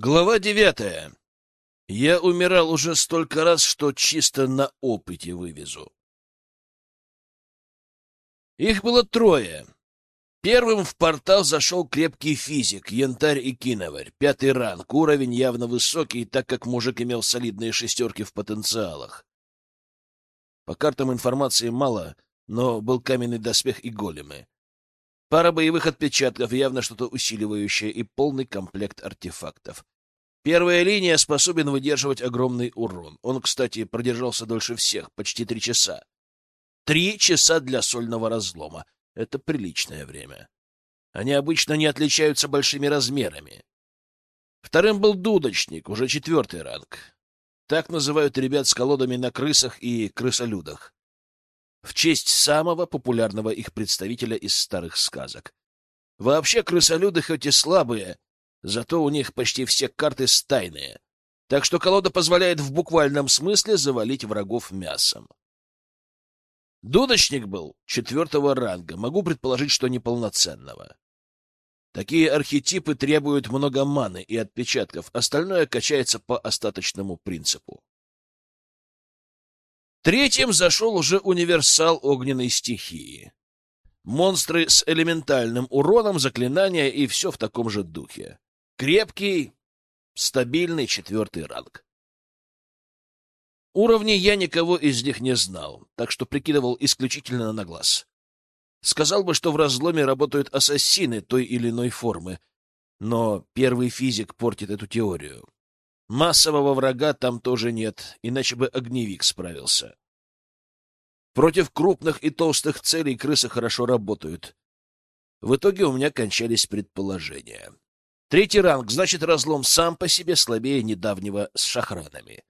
Глава девятая. Я умирал уже столько раз, что чисто на опыте вывезу. Их было трое. Первым в портал зашел крепкий физик, янтарь и киноварь, пятый ранг, уровень явно высокий, так как мужик имел солидные шестерки в потенциалах. По картам информации мало, но был каменный доспех и големы. Пара боевых отпечатков, явно что-то усиливающее, и полный комплект артефактов. Первая линия способен выдерживать огромный урон. Он, кстати, продержался дольше всех, почти три часа. Три часа для сольного разлома. Это приличное время. Они обычно не отличаются большими размерами. Вторым был дудочник, уже четвертый ранг. Так называют ребят с колодами на крысах и крысолюдах в честь самого популярного их представителя из старых сказок. Вообще крысолюды хоть и слабые, зато у них почти все карты стайные, так что колода позволяет в буквальном смысле завалить врагов мясом. Дудочник был четвертого ранга, могу предположить, что неполноценного. Такие архетипы требуют много маны и отпечатков, остальное качается по остаточному принципу. Третьим зашел уже универсал огненной стихии. Монстры с элементальным уроном, заклинания и все в таком же духе. Крепкий, стабильный четвертый ранг. Уровней я никого из них не знал, так что прикидывал исключительно на глаз. Сказал бы, что в разломе работают ассасины той или иной формы, но первый физик портит эту теорию. Массового врага там тоже нет, иначе бы огневик справился. Против крупных и толстых целей крысы хорошо работают. В итоге у меня кончались предположения. Третий ранг, значит, разлом сам по себе слабее недавнего с шахранами.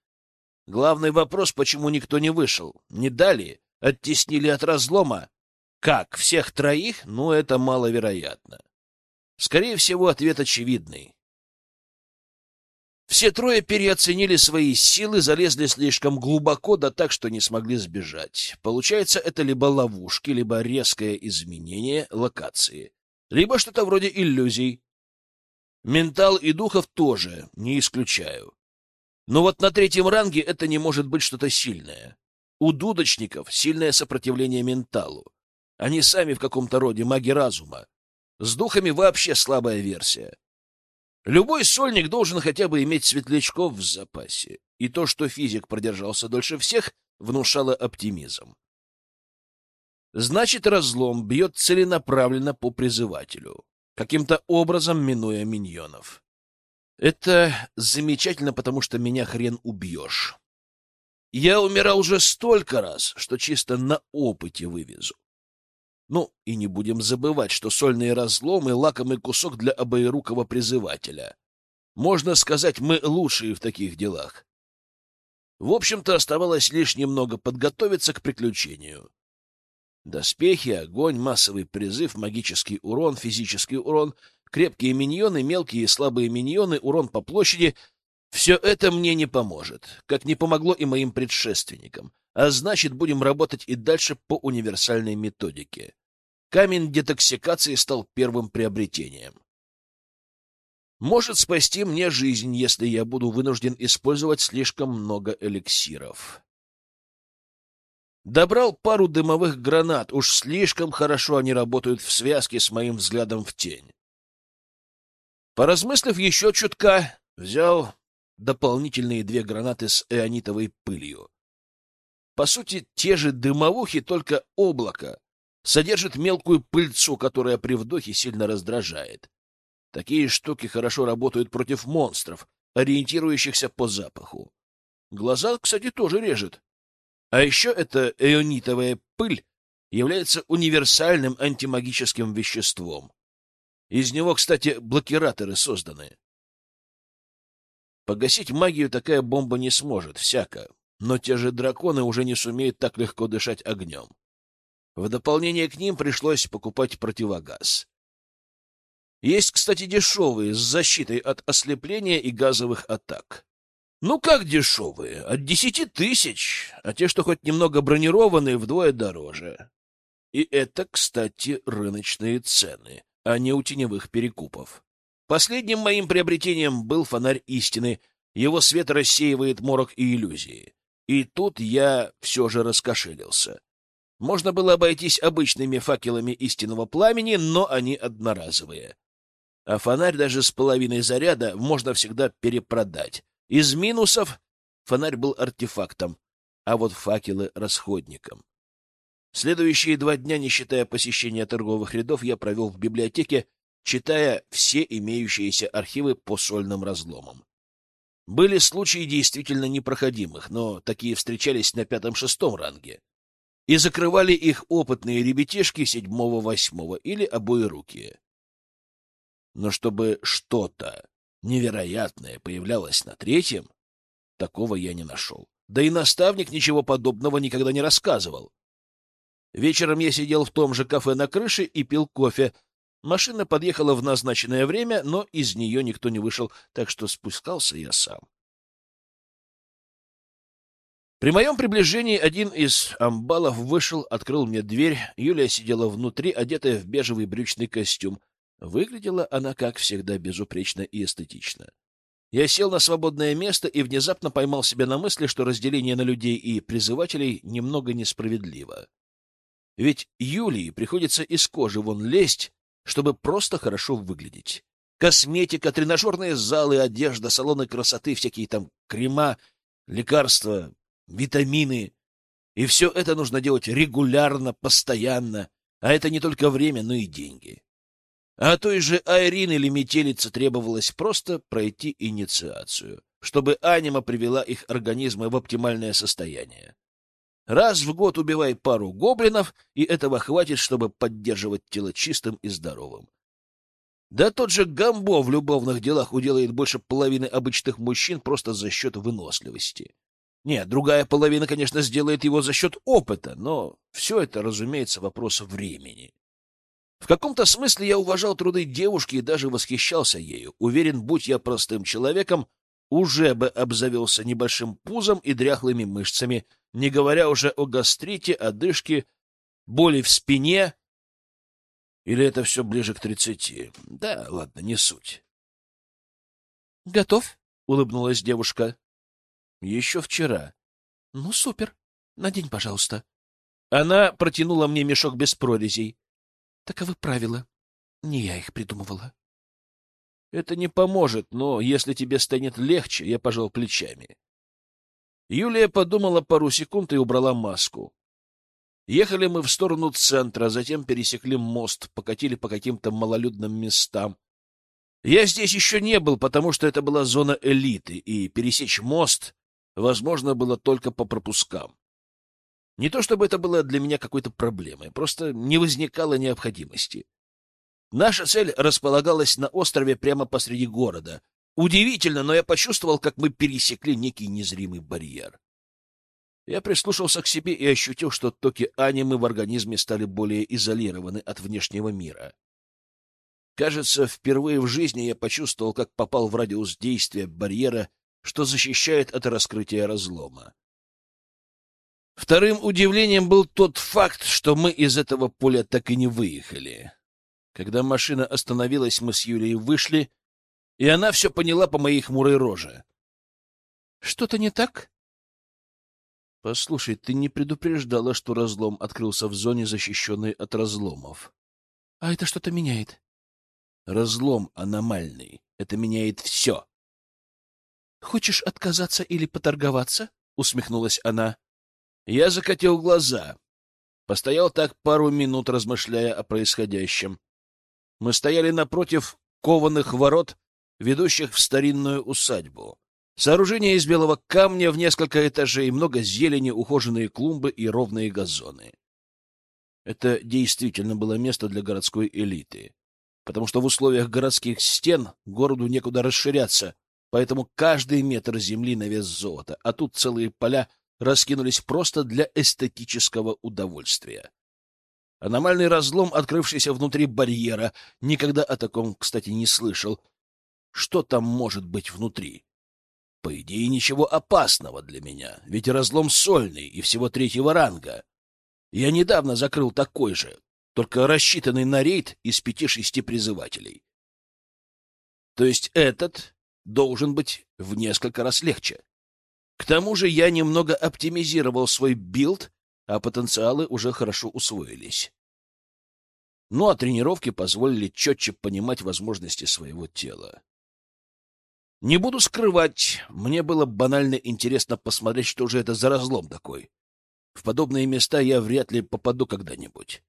Главный вопрос, почему никто не вышел? Не дали? Оттеснили от разлома? Как, всех троих? Ну, это маловероятно. Скорее всего, ответ очевидный. Все трое переоценили свои силы, залезли слишком глубоко, да так, что не смогли сбежать. Получается, это либо ловушки, либо резкое изменение локации, либо что-то вроде иллюзий. Ментал и духов тоже, не исключаю. Но вот на третьем ранге это не может быть что-то сильное. У дудочников сильное сопротивление менталу. Они сами в каком-то роде маги разума. С духами вообще слабая версия. Любой сольник должен хотя бы иметь светлячков в запасе, и то, что физик продержался дольше всех, внушало оптимизм. Значит, разлом бьет целенаправленно по призывателю, каким-то образом минуя миньонов. Это замечательно, потому что меня хрен убьешь. Я умирал уже столько раз, что чисто на опыте вывезу. Ну, и не будем забывать, что сольные разломы — лакомый кусок для обоирукого призывателя. Можно сказать, мы лучшие в таких делах. В общем-то, оставалось лишь немного подготовиться к приключению. Доспехи, огонь, массовый призыв, магический урон, физический урон, крепкие миньоны, мелкие и слабые миньоны, урон по площади — все это мне не поможет, как не помогло и моим предшественникам. А значит, будем работать и дальше по универсальной методике. Камень детоксикации стал первым приобретением. Может спасти мне жизнь, если я буду вынужден использовать слишком много эликсиров. Добрал пару дымовых гранат, уж слишком хорошо они работают в связке с моим взглядом в тень. Поразмыслив еще чутка, взял дополнительные две гранаты с эонитовой пылью. По сути, те же дымовухи, только облако, содержит мелкую пыльцу, которая при вдохе сильно раздражает. Такие штуки хорошо работают против монстров, ориентирующихся по запаху. Глаза, кстати, тоже режет. А еще эта эонитовая пыль является универсальным антимагическим веществом. Из него, кстати, блокираторы созданы. Погасить магию такая бомба не сможет, всяко, но те же драконы уже не сумеют так легко дышать огнем. В дополнение к ним пришлось покупать противогаз. Есть, кстати, дешевые, с защитой от ослепления и газовых атак. Ну как дешевые? От десяти тысяч, а те, что хоть немного бронированные, вдвое дороже. И это, кстати, рыночные цены, а не у теневых перекупов. Последним моим приобретением был фонарь истины. Его свет рассеивает морок и иллюзии. И тут я все же раскошелился. Можно было обойтись обычными факелами истинного пламени, но они одноразовые. А фонарь даже с половиной заряда можно всегда перепродать. Из минусов фонарь был артефактом, а вот факелы — расходником. Следующие два дня, не считая посещения торговых рядов, я провел в библиотеке, читая все имеющиеся архивы по сольным разломам. Были случаи действительно непроходимых, но такие встречались на пятом-шестом ранге и закрывали их опытные ребятишки седьмого-восьмого или обоирукие. Но чтобы что-то невероятное появлялось на третьем, такого я не нашел. Да и наставник ничего подобного никогда не рассказывал. Вечером я сидел в том же кафе на крыше и пил кофе. Машина подъехала в назначенное время, но из нее никто не вышел, так что спускался я сам. При моем приближении один из амбалов вышел, открыл мне дверь. Юлия сидела внутри, одетая в бежевый брючный костюм. Выглядела она, как всегда, безупречно и эстетично. Я сел на свободное место и внезапно поймал себя на мысли, что разделение на людей и призывателей немного несправедливо. Ведь Юлии приходится из кожи вон лезть, чтобы просто хорошо выглядеть. Косметика, тренажерные залы, одежда, салоны красоты, всякие там крема, лекарства, витамины. И все это нужно делать регулярно, постоянно. А это не только время, но и деньги. А той же Айрин или Метелице требовалось просто пройти инициацию, чтобы анима привела их организмы в оптимальное состояние. Раз в год убивай пару гоблинов, и этого хватит, чтобы поддерживать тело чистым и здоровым. Да тот же Гамбо в любовных делах уделает больше половины обычных мужчин просто за счет выносливости. Нет, другая половина, конечно, сделает его за счет опыта, но все это, разумеется, вопрос времени. В каком-то смысле я уважал труды девушки и даже восхищался ею. Уверен, будь я простым человеком, уже бы обзавелся небольшим пузом и дряхлыми мышцами, не говоря уже о гастрите, одышке, боли в спине. Или это все ближе к тридцати? Да, ладно, не суть. — Готов? — улыбнулась девушка. Еще вчера. Ну, супер. Надень, пожалуйста. Она протянула мне мешок без прорезей. Таковы правила. Не я их придумывала. Это не поможет, но если тебе станет легче, я пожал плечами. Юлия подумала пару секунд и убрала маску. Ехали мы в сторону центра, затем пересекли мост, покатили по каким-то малолюдным местам. Я здесь еще не был, потому что это была зона элиты, и пересечь мост возможно было только по пропускам. Не то чтобы это было для меня какой-то проблемой, просто не возникало необходимости. Наша цель располагалась на острове прямо посреди города. Удивительно, но я почувствовал, как мы пересекли некий незримый барьер. Я прислушался к себе и ощутил, что токи анимы в организме стали более изолированы от внешнего мира. Кажется, впервые в жизни я почувствовал, как попал в радиус действия барьера что защищает от раскрытия разлома. Вторым удивлением был тот факт, что мы из этого поля так и не выехали. Когда машина остановилась, мы с Юлией вышли, и она все поняла по моей хмурой роже. — Что-то не так? — Послушай, ты не предупреждала, что разлом открылся в зоне, защищенной от разломов. — А это что-то меняет? — Разлом аномальный. Это меняет все. Хочешь отказаться или поторговаться? усмехнулась она. Я закатил глаза. Постоял так пару минут, размышляя о происходящем. Мы стояли напротив кованых ворот, ведущих в старинную усадьбу. Сооружение из белого камня в несколько этажей, много зелени, ухоженные клумбы и ровные газоны. Это действительно было место для городской элиты, потому что в условиях городских стен городу некуда расширяться, поэтому каждый метр земли на вес золота, а тут целые поля раскинулись просто для эстетического удовольствия. Аномальный разлом, открывшийся внутри барьера, никогда о таком, кстати, не слышал. Что там может быть внутри? По идее, ничего опасного для меня, ведь разлом сольный и всего третьего ранга. Я недавно закрыл такой же, только рассчитанный на рейд из пяти-шести призывателей. То есть этот должен быть в несколько раз легче. К тому же я немного оптимизировал свой билд, а потенциалы уже хорошо усвоились. Ну а тренировки позволили четче понимать возможности своего тела. Не буду скрывать, мне было банально интересно посмотреть, что же это за разлом такой. В подобные места я вряд ли попаду когда-нибудь.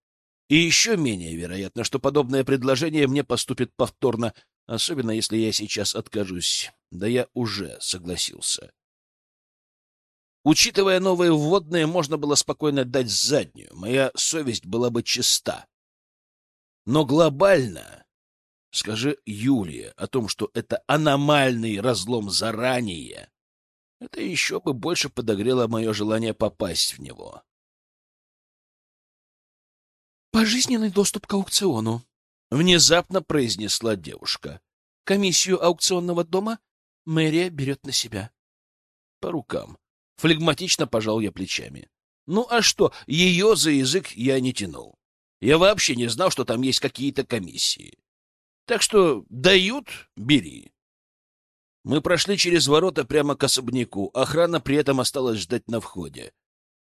И еще менее вероятно, что подобное предложение мне поступит повторно, особенно если я сейчас откажусь. Да я уже согласился. Учитывая новые вводные, можно было спокойно дать заднюю. Моя совесть была бы чиста. Но глобально Скажи Юлия о том, что это аномальный разлом заранее. Это еще бы больше подогрело мое желание попасть в него. «Пожизненный доступ к аукциону», — внезапно произнесла девушка. «Комиссию аукционного дома мэрия берет на себя». По рукам. Флегматично пожал я плечами. Ну а что, ее за язык я не тянул. Я вообще не знал, что там есть какие-то комиссии. Так что дают — бери. Мы прошли через ворота прямо к особняку. Охрана при этом осталась ждать на входе.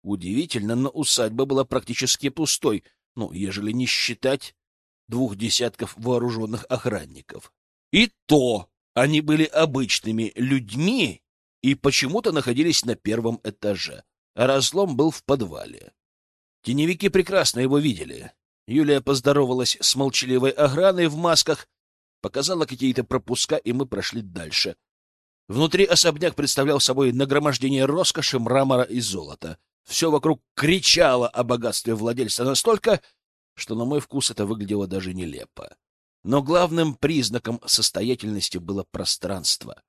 Удивительно, но усадьба была практически пустой, ну, ежели не считать двух десятков вооруженных охранников. И то они были обычными людьми и почему-то находились на первом этаже, а разлом был в подвале. Теневики прекрасно его видели. Юлия поздоровалась с молчаливой охраной в масках, показала какие-то пропуска, и мы прошли дальше. Внутри особняк представлял собой нагромождение роскоши, мрамора и золота. Все вокруг кричало о богатстве владельца настолько, что, на мой вкус, это выглядело даже нелепо. Но главным признаком состоятельности было пространство.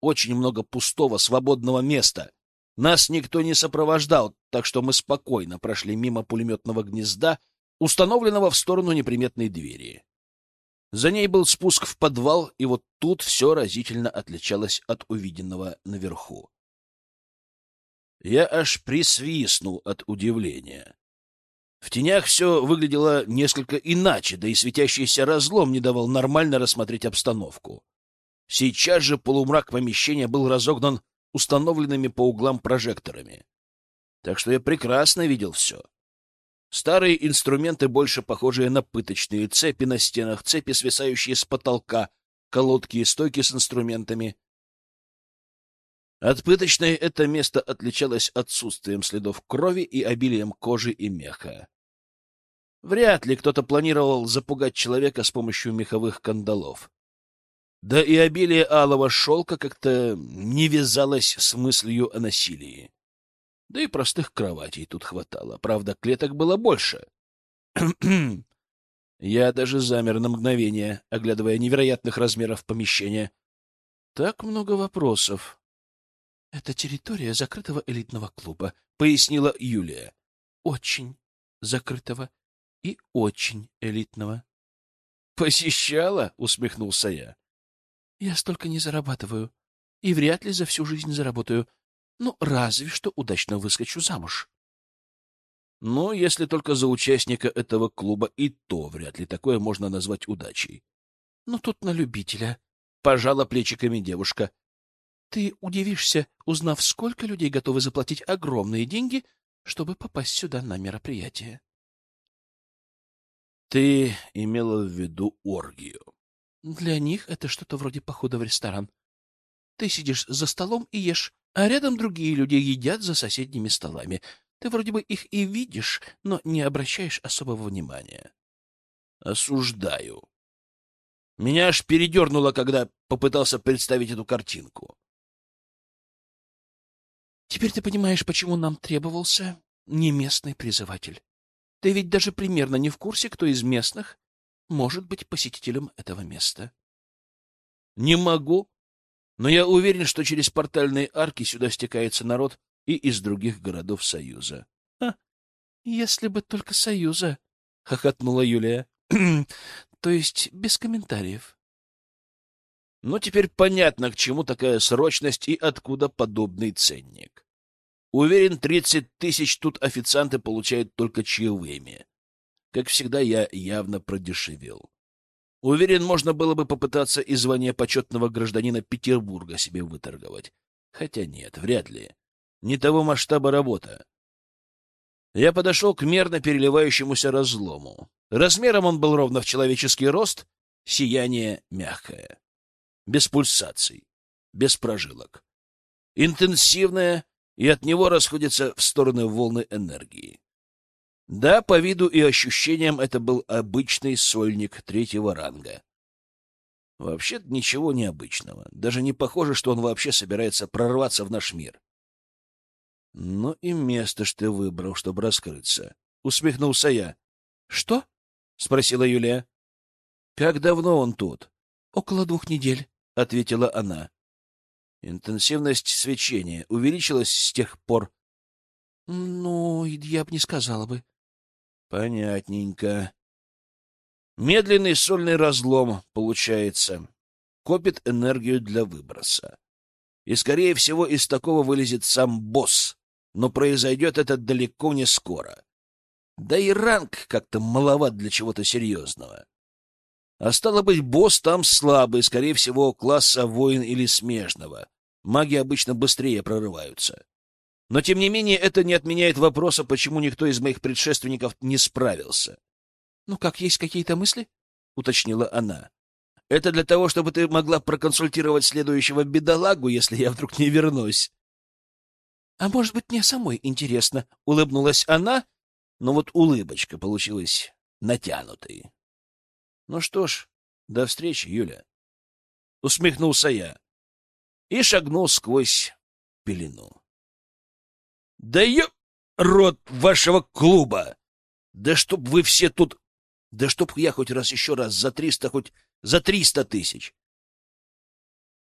Очень много пустого, свободного места. Нас никто не сопровождал, так что мы спокойно прошли мимо пулеметного гнезда, установленного в сторону неприметной двери. За ней был спуск в подвал, и вот тут все разительно отличалось от увиденного наверху. Я аж присвистнул от удивления. В тенях все выглядело несколько иначе, да и светящийся разлом не давал нормально рассмотреть обстановку. Сейчас же полумрак помещения был разогнан установленными по углам прожекторами. Так что я прекрасно видел все. Старые инструменты, больше похожие на пыточные цепи на стенах, цепи, свисающие с потолка, колодки и стойки с инструментами. От пыточной это место отличалось отсутствием следов крови и обилием кожи и меха. Вряд ли кто-то планировал запугать человека с помощью меховых кандалов. Да и обилие алого шелка как-то не вязалось с мыслью о насилии. Да и простых кроватей тут хватало. Правда, клеток было больше. Я даже замер на мгновение, оглядывая невероятных размеров помещения. Так много вопросов. — Это территория закрытого элитного клуба, — пояснила Юлия. — Очень закрытого и очень элитного. — Посещала? — усмехнулся я. — Я столько не зарабатываю и вряд ли за всю жизнь заработаю. Ну, разве что удачно выскочу замуж. Но если только за участника этого клуба, и то вряд ли такое можно назвать удачей. Ну, тут на любителя. Пожала плечиками девушка. Ты удивишься, узнав, сколько людей готовы заплатить огромные деньги, чтобы попасть сюда на мероприятие. Ты имела в виду оргию. Для них это что-то вроде похода в ресторан. Ты сидишь за столом и ешь, а рядом другие люди едят за соседними столами. Ты вроде бы их и видишь, но не обращаешь особого внимания. Осуждаю. Меня аж передернуло, когда попытался представить эту картинку. Теперь ты понимаешь, почему нам требовался не местный призыватель. Ты ведь даже примерно не в курсе, кто из местных может быть посетителем этого места. Не могу, но я уверен, что через портальные арки сюда стекается народ и из других городов Союза. — Если бы только Союза, — хохотнула Юлия. — То есть без комментариев. Ну, теперь понятно, к чему такая срочность и откуда подобный ценник. Уверен, тридцать тысяч тут официанты получают только чаевыми. Как всегда, я явно продешевил. Уверен, можно было бы попытаться и звание почетного гражданина Петербурга себе выторговать. Хотя нет, вряд ли. Не того масштаба работа. Я подошел к мерно переливающемуся разлому. Размером он был ровно в человеческий рост, сияние мягкое. Без пульсаций, без прожилок. Интенсивное, и от него расходятся в стороны волны энергии. Да, по виду и ощущениям это был обычный сольник третьего ранга. Вообще ничего необычного. Даже не похоже, что он вообще собирается прорваться в наш мир. Ну и место ж ты выбрал, чтобы раскрыться. Усмехнулся я. Что? Спросила Юлия. Как давно он тут? Около двух недель, ответила она. Интенсивность свечения увеличилась с тех пор. Ну, я бы не сказала бы. Понятненько. Медленный сольный разлом, получается. Копит энергию для выброса. И, скорее всего, из такого вылезет сам босс. Но произойдет это далеко не скоро. Да и ранг как-то маловат для чего-то серьезного. А стало быть, босс там слабый, скорее всего, класса воин или смежного. Маги обычно быстрее прорываются. Но, тем не менее, это не отменяет вопроса, почему никто из моих предшественников не справился. — Ну как, есть какие-то мысли? — уточнила она. — Это для того, чтобы ты могла проконсультировать следующего бедолагу, если я вдруг не вернусь. — А может быть, мне самой интересно? — улыбнулась она, но вот улыбочка получилась натянутой. — Ну что ж, до встречи, Юля. Усмехнулся я и шагнул сквозь пелену. Да ё... рот вашего клуба! Да чтоб вы все тут... Да чтоб я хоть раз еще раз за триста, хоть за триста тысяч!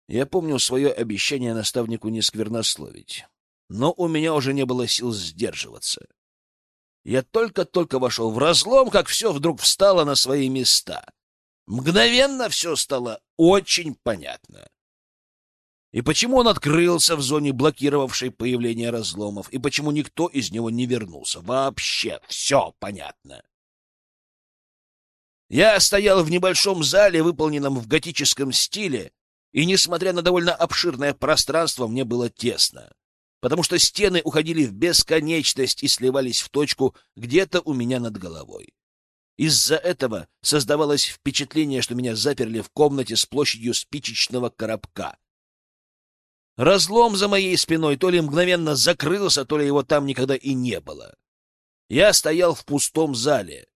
Я помню свое обещание наставнику не сквернословить, но у меня уже не было сил сдерживаться. Я только-только вошел в разлом, как все вдруг встало на свои места. Мгновенно все стало очень понятно. И почему он открылся в зоне, блокировавшей появление разломов, и почему никто из него не вернулся. Вообще все понятно. Я стоял в небольшом зале, выполненном в готическом стиле, и, несмотря на довольно обширное пространство, мне было тесно, потому что стены уходили в бесконечность и сливались в точку где-то у меня над головой. Из-за этого создавалось впечатление, что меня заперли в комнате с площадью спичечного коробка — Разлом за моей спиной то ли мгновенно закрылся, то ли его там никогда и не было. Я стоял в пустом зале.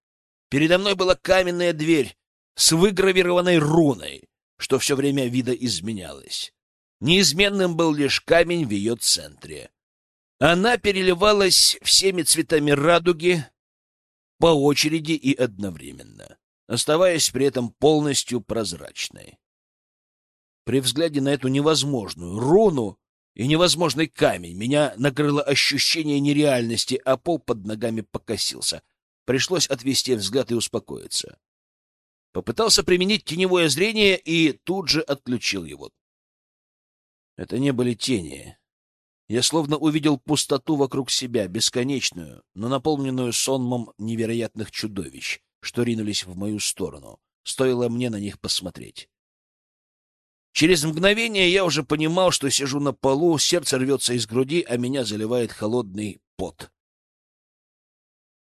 Передо мной была каменная дверь с выгравированной руной, что все время вида изменялось. Неизменным был лишь камень в ее центре. Она переливалась всеми цветами радуги по очереди и одновременно, оставаясь при этом полностью прозрачной. При взгляде на эту невозможную руну и невозможный камень меня накрыло ощущение нереальности, а пол под ногами покосился. Пришлось отвести взгляд и успокоиться. Попытался применить теневое зрение и тут же отключил его. Это не были тени. Я словно увидел пустоту вокруг себя, бесконечную, но наполненную сонмом невероятных чудовищ, что ринулись в мою сторону. Стоило мне на них посмотреть. Через мгновение я уже понимал, что сижу на полу, сердце рвется из груди, а меня заливает холодный пот.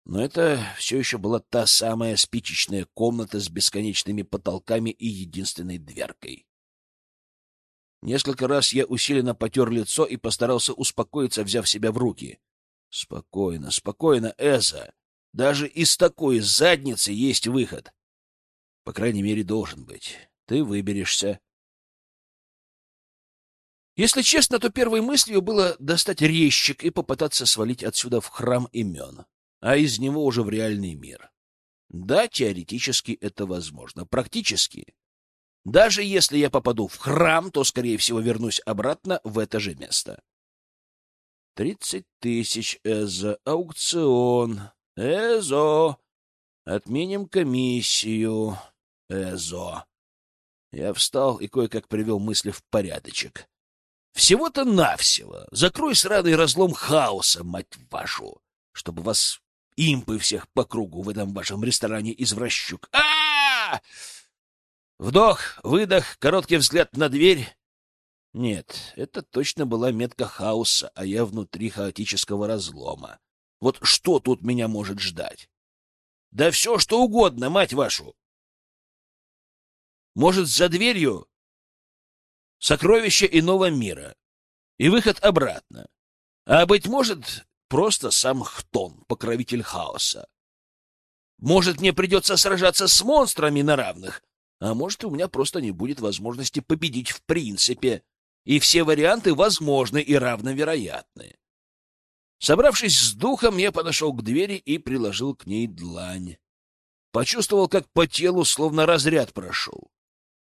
Но это все еще была та самая спичечная комната с бесконечными потолками и единственной дверкой. Несколько раз я усиленно потер лицо и постарался успокоиться, взяв себя в руки. Спокойно, спокойно, Эза. Даже из такой задницы есть выход. По крайней мере, должен быть. Ты выберешься. Если честно, то первой мыслью было достать резчик и попытаться свалить отсюда в храм имен, а из него уже в реальный мир. Да, теоретически это возможно. Практически. Даже если я попаду в храм, то, скорее всего, вернусь обратно в это же место. Тридцать тысяч Эзо. Аукцион. Эзо. Отменим комиссию. Эзо. Я встал и кое-как привел мысли в порядочек. Всего-то навсего. Закрой сраный разлом хаоса, мать вашу, чтобы вас импы всех по кругу в этом вашем ресторане извращук. А, -а, -а! Вдох, выдох, короткий взгляд на дверь. Нет, это точно была метка хаоса, а я внутри хаотического разлома. Вот что тут меня может ждать? Да все, что угодно, мать вашу! Может, за дверью сокровище иного мира и выход обратно. А, быть может, просто сам Хтон, покровитель хаоса. Может, мне придется сражаться с монстрами на равных, а может, у меня просто не будет возможности победить в принципе, и все варианты возможны и равновероятны. Собравшись с духом, я подошел к двери и приложил к ней длань. Почувствовал, как по телу словно разряд прошел.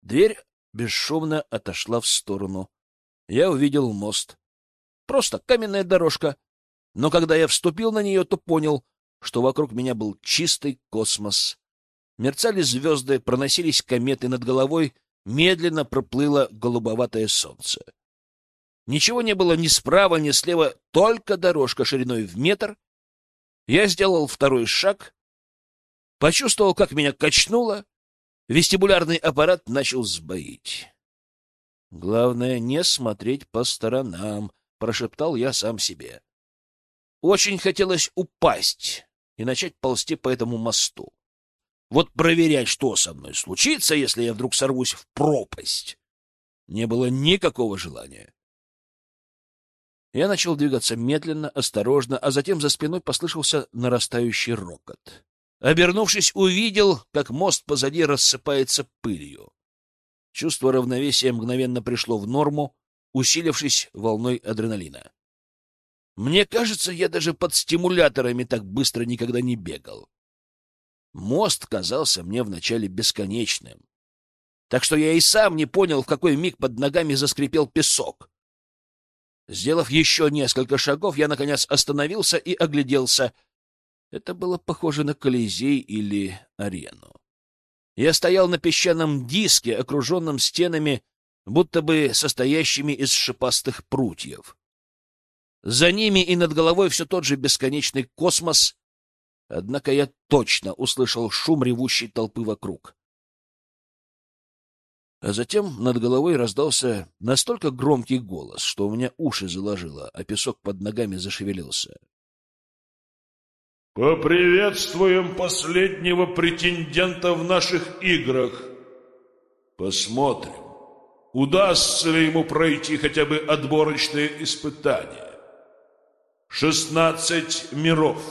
Дверь бесшумно отошла в сторону. Я увидел мост. Просто каменная дорожка. Но когда я вступил на нее, то понял, что вокруг меня был чистый космос. Мерцали звезды, проносились кометы над головой, медленно проплыло голубоватое солнце. Ничего не было ни справа, ни слева, только дорожка шириной в метр. Я сделал второй шаг, почувствовал, как меня качнуло, Вестибулярный аппарат начал сбоить. «Главное, не смотреть по сторонам», — прошептал я сам себе. Очень хотелось упасть и начать ползти по этому мосту. Вот проверять, что со мной случится, если я вдруг сорвусь в пропасть. Не было никакого желания. Я начал двигаться медленно, осторожно, а затем за спиной послышался нарастающий рокот. Обернувшись, увидел, как мост позади рассыпается пылью. Чувство равновесия мгновенно пришло в норму, усилившись волной адреналина. Мне кажется, я даже под стимуляторами так быстро никогда не бегал. Мост казался мне вначале бесконечным. Так что я и сам не понял, в какой миг под ногами заскрипел песок. Сделав еще несколько шагов, я, наконец, остановился и огляделся — это было похоже на Колизей или арену. Я стоял на песчаном диске, окруженном стенами, будто бы состоящими из шипастых прутьев. За ними и над головой все тот же бесконечный космос, однако я точно услышал шум ревущей толпы вокруг. А затем над головой раздался настолько громкий голос, что у меня уши заложило, а песок под ногами зашевелился. Поприветствуем последнего претендента в наших играх. Посмотрим, удастся ли ему пройти хотя бы отборочные испытания. Шестнадцать миров,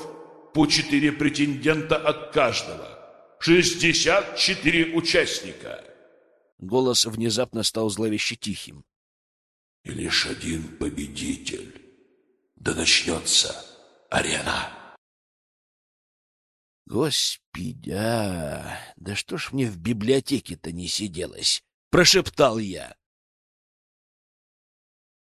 по четыре претендента от каждого. Шестьдесят четыре участника. Голос внезапно стал зловеще тихим. И лишь один победитель. Да начнется арена. Господи, а, да что ж мне в библиотеке-то не сиделось? Прошептал я.